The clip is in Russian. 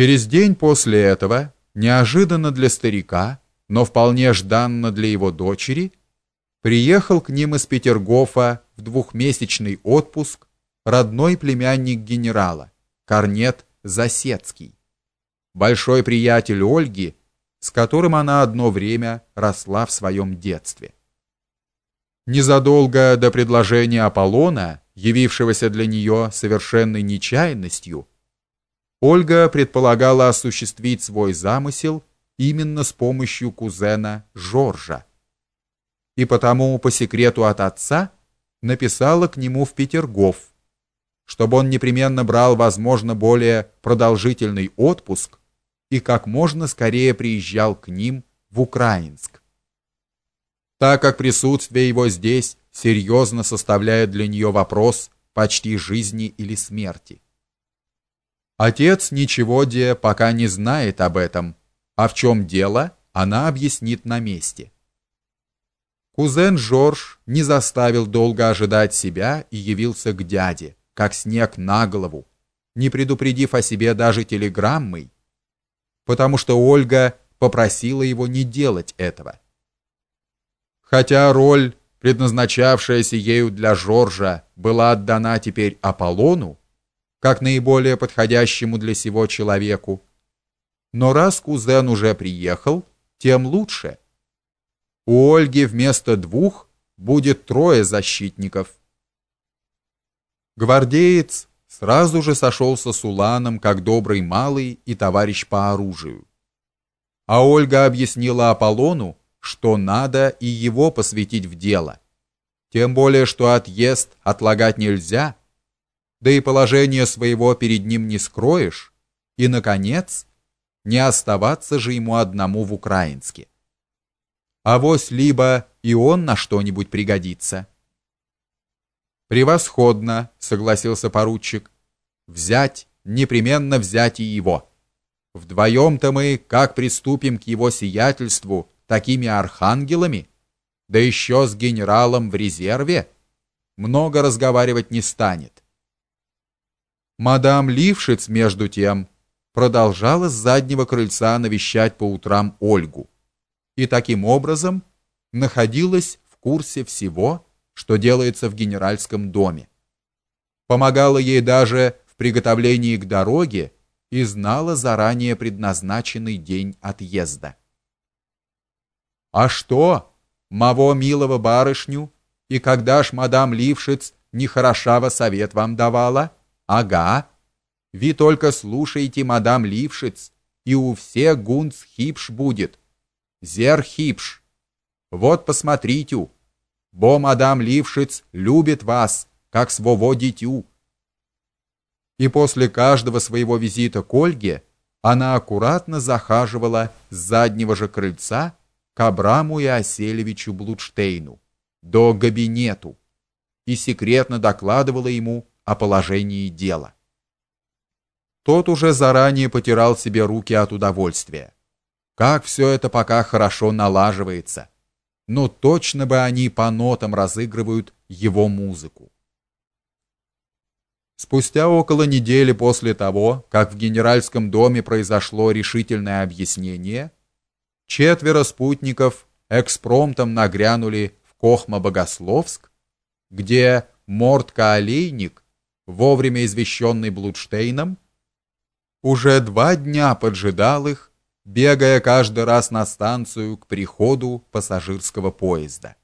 Через день после этого, неожиданно для старика, но вполне жданно для его дочери, приехал к ним из Петергофа в двухмесячный отпуск родной племянник генерала, корнет Засецкий, большой приятель Ольги, с которым она одно время росла в своем детстве. Незадолго до предложения Аполлона, явившегося для нее совершенной нечаянностью, Ольга предполагала осуществить свой замысел именно с помощью кузена Жоржа. И потому по секрету от отца написала к нему в Петергоф, чтобы он непременно брал, возможно, более продолжительный отпуск и как можно скорее приезжал к ним в Украинск. Так как присутствие его здесь серьезно составляет для нее вопрос почти жизни или смерти. Отец ничего де пока не знает об этом, а в чем дело, она объяснит на месте. Кузен Жорж не заставил долго ожидать себя и явился к дяде, как снег на голову, не предупредив о себе даже телеграммой, потому что Ольга попросила его не делать этого. Хотя роль, предназначавшаяся ею для Жоржа, была отдана теперь Аполлону, как наиболее подходящему для сего человеку. Но раз кузен уже приехал, тем лучше. У Ольги вместо двух будет трое защитников. Гвардеец сразу же сошелся с Уланом как добрый малый и товарищ по оружию. А Ольга объяснила Аполлону, что надо и его посвятить в дело. Тем более, что отъезд отлагать нельзя, да и положение своего перед ним не скроешь, и наконец, не оставаться же ему одному в Украинске. А вось либо и он на что-нибудь пригодится. Превосходно, согласился поручик. Взять, непременно взять и его. Вдвоем-то мы как приступим к его сиятельству такими архангелами, да еще с генералом в резерве, много разговаривать не станет. Мадам Лившиц, между тем, продолжала с заднего крыльца навещать по утрам Ольгу и таким образом находилась в курсе всего, что делается в генеральском доме. Помогала ей даже в приготовлении к дороге и знала заранее предназначенный день отъезда. А что? Маво милого барышню, и когда ж мадам Лившиц нехорошаво совет вам давала? Ага. Ви только слушайте, мадам Лившиц, и у всех гунц хипш будет. Зер хипш. Вот посмотрите, бо мадам Лившиц любит вас, как своего дитю. И после каждого своего визита к Ольге она аккуратно захаживала с заднего же крыльца к Абраму и Оселевичу Блудштейну до кабинету и секретно докладывала ему о положении дела. Тот уже заранее потирал себе руки от удовольствия. Как все это пока хорошо налаживается. Но точно бы они по нотам разыгрывают его музыку. Спустя около недели после того, как в генеральском доме произошло решительное объяснение, четверо спутников экспромтом нагрянули в Кохма-Богословск, где Мортка-Олейник вовремя извещенный Блудштейном, уже два дня поджидал их, бегая каждый раз на станцию к приходу пассажирского поезда.